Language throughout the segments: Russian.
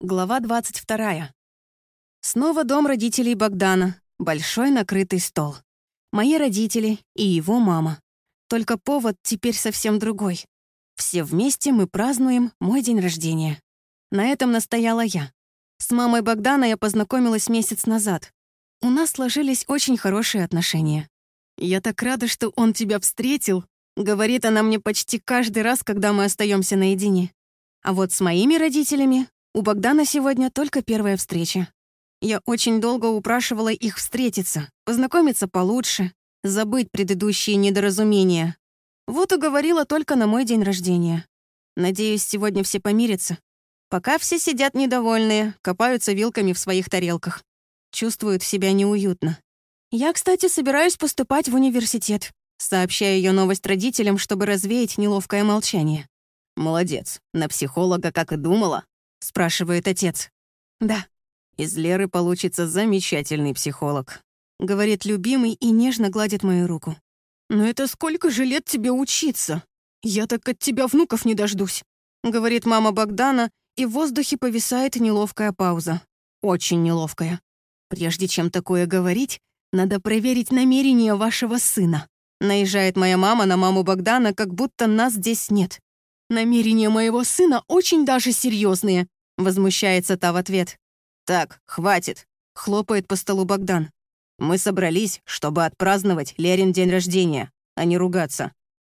Глава 22. Снова дом родителей Богдана. Большой накрытый стол. Мои родители и его мама. Только повод теперь совсем другой. Все вместе мы празднуем мой день рождения. На этом настояла я. С мамой Богдана я познакомилась месяц назад. У нас сложились очень хорошие отношения. «Я так рада, что он тебя встретил», — говорит она мне почти каждый раз, когда мы остаемся наедине. А вот с моими родителями у Богдана сегодня только первая встреча. Я очень долго упрашивала их встретиться, познакомиться получше, забыть предыдущие недоразумения. Вот уговорила только на мой день рождения. Надеюсь, сегодня все помирятся. Пока все сидят недовольные, копаются вилками в своих тарелках. Чувствуют себя неуютно. Я, кстати, собираюсь поступать в университет. Сообщаю ее новость родителям, чтобы развеять неловкое молчание. «Молодец. На психолога, как и думала?» — спрашивает отец. «Да». «Из Леры получится замечательный психолог», — говорит любимый и нежно гладит мою руку. «Но это сколько же лет тебе учиться? Я так от тебя внуков не дождусь», — говорит мама Богдана, и в воздухе повисает неловкая пауза. Очень неловкая. «Прежде чем такое говорить, надо проверить намерения вашего сына». Наезжает моя мама на маму Богдана, как будто нас здесь нет. «Намерения моего сына очень даже серьезные, возмущается та в ответ. «Так, хватит», — хлопает по столу Богдан. «Мы собрались, чтобы отпраздновать Лерин день рождения, а не ругаться».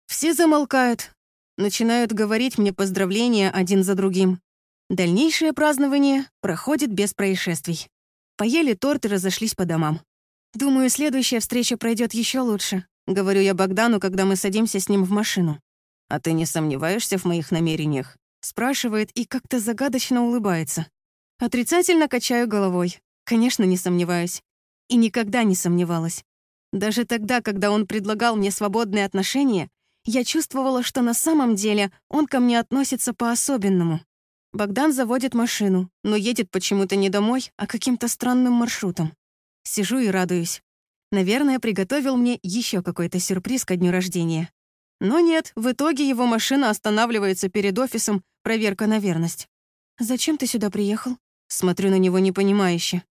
Все замолкают, начинают говорить мне поздравления один за другим. Дальнейшее празднование проходит без происшествий. Поели торт и разошлись по домам. «Думаю, следующая встреча пройдет еще лучше», — говорю я Богдану, когда мы садимся с ним в машину. «А ты не сомневаешься в моих намерениях?» Спрашивает и как-то загадочно улыбается. Отрицательно качаю головой. Конечно, не сомневаюсь. И никогда не сомневалась. Даже тогда, когда он предлагал мне свободные отношения, я чувствовала, что на самом деле он ко мне относится по-особенному. Богдан заводит машину, но едет почему-то не домой, а каким-то странным маршрутом. Сижу и радуюсь. Наверное, приготовил мне еще какой-то сюрприз ко дню рождения. Но нет, в итоге его машина останавливается перед офисом, проверка на верность. «Зачем ты сюда приехал?» Смотрю на него непонимающе.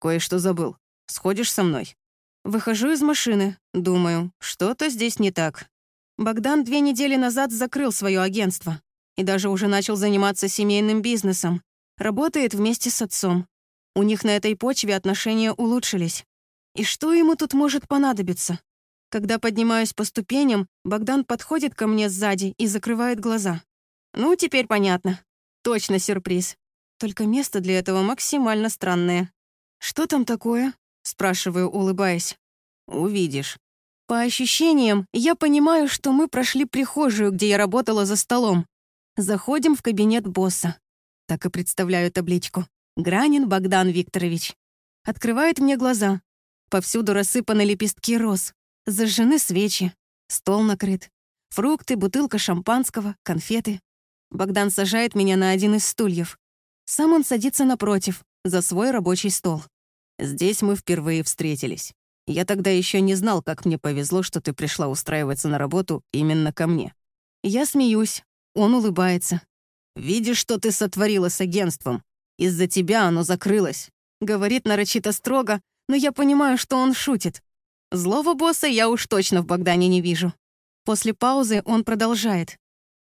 «Кое-что забыл. Сходишь со мной?» Выхожу из машины, думаю, что-то здесь не так. Богдан две недели назад закрыл свое агентство и даже уже начал заниматься семейным бизнесом. Работает вместе с отцом. У них на этой почве отношения улучшились. И что ему тут может понадобиться? Когда поднимаюсь по ступеням, Богдан подходит ко мне сзади и закрывает глаза. Ну, теперь понятно. Точно сюрприз. Только место для этого максимально странное. «Что там такое?» — спрашиваю, улыбаясь. «Увидишь». По ощущениям, я понимаю, что мы прошли прихожую, где я работала за столом. Заходим в кабинет босса. Так и представляю табличку. Гранин Богдан Викторович. Открывает мне глаза. Повсюду рассыпаны лепестки роз. Зажжены свечи, стол накрыт. Фрукты, бутылка шампанского, конфеты. Богдан сажает меня на один из стульев. Сам он садится напротив, за свой рабочий стол. Здесь мы впервые встретились. Я тогда еще не знал, как мне повезло, что ты пришла устраиваться на работу именно ко мне. Я смеюсь, он улыбается. «Видишь, что ты сотворила с агентством? Из-за тебя оно закрылось», — говорит нарочито строго, но я понимаю, что он шутит. Злого босса я уж точно в Богдане не вижу. После паузы он продолжает.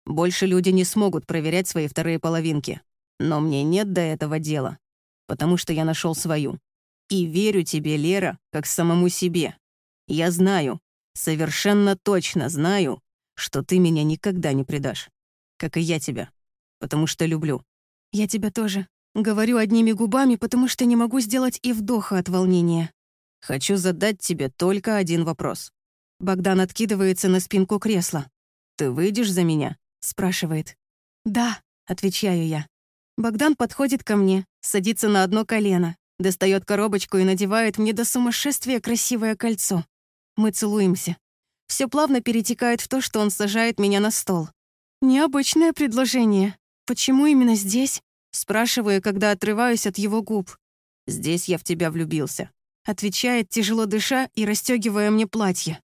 «Больше люди не смогут проверять свои вторые половинки. Но мне нет до этого дела, потому что я нашел свою. И верю тебе, Лера, как самому себе. Я знаю, совершенно точно знаю, что ты меня никогда не предашь. Как и я тебя. Потому что люблю. Я тебя тоже. Говорю одними губами, потому что не могу сделать и вдоха от волнения. Хочу задать тебе только один вопрос. Богдан откидывается на спинку кресла. «Ты выйдешь за меня?» — спрашивает. «Да», — отвечаю я. Богдан подходит ко мне, садится на одно колено, достает коробочку и надевает мне до сумасшествия красивое кольцо. Мы целуемся. Все плавно перетекает в то, что он сажает меня на стол. Необычное предложение. Почему именно здесь? Спрашиваю, когда отрываюсь от его губ. «Здесь я в тебя влюбился», Отвечает, тяжело дыша и расстегивая мне платье.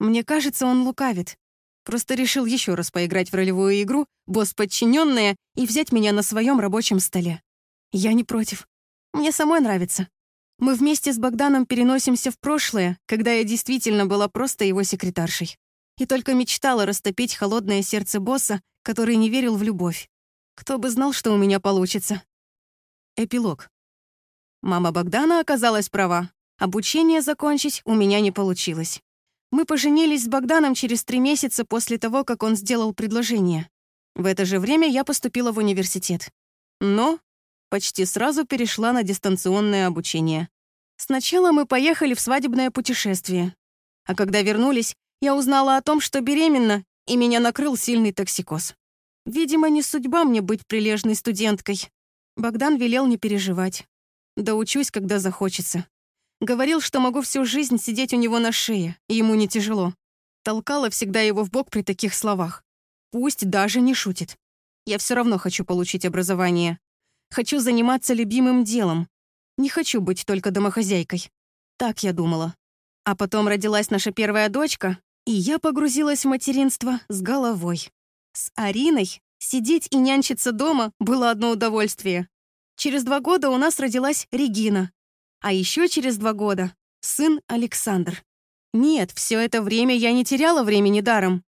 Мне кажется, он лукавит. Просто решил еще раз поиграть в ролевую игру «Босс подчиненная» и взять меня на своем рабочем столе. Я не против. Мне самой нравится. Мы вместе с Богданом переносимся в прошлое, когда я действительно была просто его секретаршей. И только мечтала растопить холодное сердце босса, который не верил в любовь. Кто бы знал, что у меня получится. Эпилог. Мама Богдана оказалась права. Обучение закончить у меня не получилось. Мы поженились с Богданом через три месяца после того, как он сделал предложение. В это же время я поступила в университет. Но почти сразу перешла на дистанционное обучение. Сначала мы поехали в свадебное путешествие. А когда вернулись, я узнала о том, что беременна, и меня накрыл сильный токсикоз. Видимо, не судьба мне быть прилежной студенткой. Богдан велел не переживать. Да учусь, когда захочется. Говорил, что могу всю жизнь сидеть у него на шее, и ему не тяжело. Толкала всегда его в бок при таких словах. Пусть даже не шутит. Я все равно хочу получить образование. Хочу заниматься любимым делом. Не хочу быть только домохозяйкой. Так я думала. А потом родилась наша первая дочка, и я погрузилась в материнство с головой. С Ариной сидеть и нянчиться дома было одно удовольствие. Через два года у нас родилась Регина, а еще через два года — сын Александр. Нет, все это время я не теряла времени даром.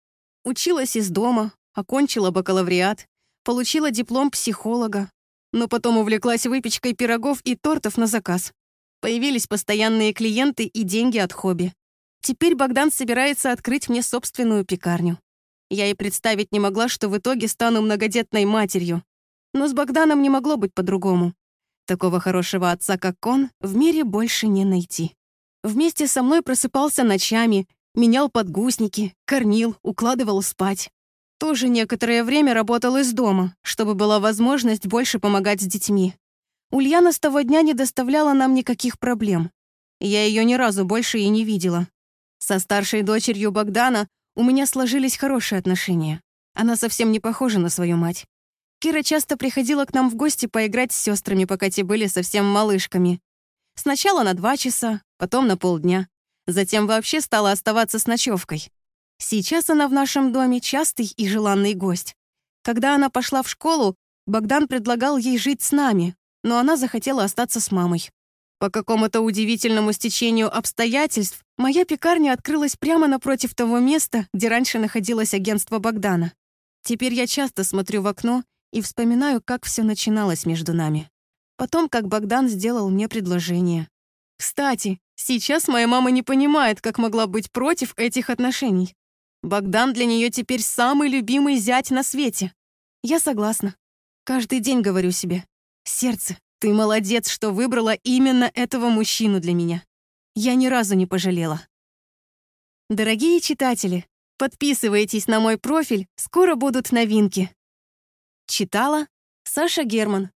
Училась из дома, окончила бакалавриат, получила диплом психолога, но потом увлеклась выпечкой пирогов и тортов на заказ. Появились постоянные клиенты и деньги от хобби. Теперь Богдан собирается открыть мне собственную пекарню. Я и представить не могла, что в итоге стану многодетной матерью. Но с Богданом не могло быть по-другому. Такого хорошего отца, как он, в мире больше не найти. Вместе со мной просыпался ночами, менял подгузники, кормил, укладывал спать. Тоже некоторое время работал из дома, чтобы была возможность больше помогать с детьми. Ульяна с того дня не доставляла нам никаких проблем. Я ее ни разу больше и не видела. Со старшей дочерью Богдана у меня сложились хорошие отношения. Она совсем не похожа на свою мать. Кира часто приходила к нам в гости поиграть с сестрами, пока те были совсем малышками. Сначала на два часа, потом на полдня. Затем вообще стала оставаться с ночевкой. Сейчас она в нашем доме частый и желанный гость. Когда она пошла в школу, Богдан предлагал ей жить с нами, но она захотела остаться с мамой. По какому-то удивительному стечению обстоятельств моя пекарня открылась прямо напротив того места, где раньше находилось агентство Богдана. Теперь я часто смотрю в окно и вспоминаю, как все начиналось между нами. Потом, как Богдан сделал мне предложение. Кстати, сейчас моя мама не понимает, как могла быть против этих отношений. Богдан для нее теперь самый любимый зять на свете. Я согласна. Каждый день говорю себе. Сердце, ты молодец, что выбрала именно этого мужчину для меня. Я ни разу не пожалела. Дорогие читатели, подписывайтесь на мой профиль, скоро будут новинки. Читала Саша Герман.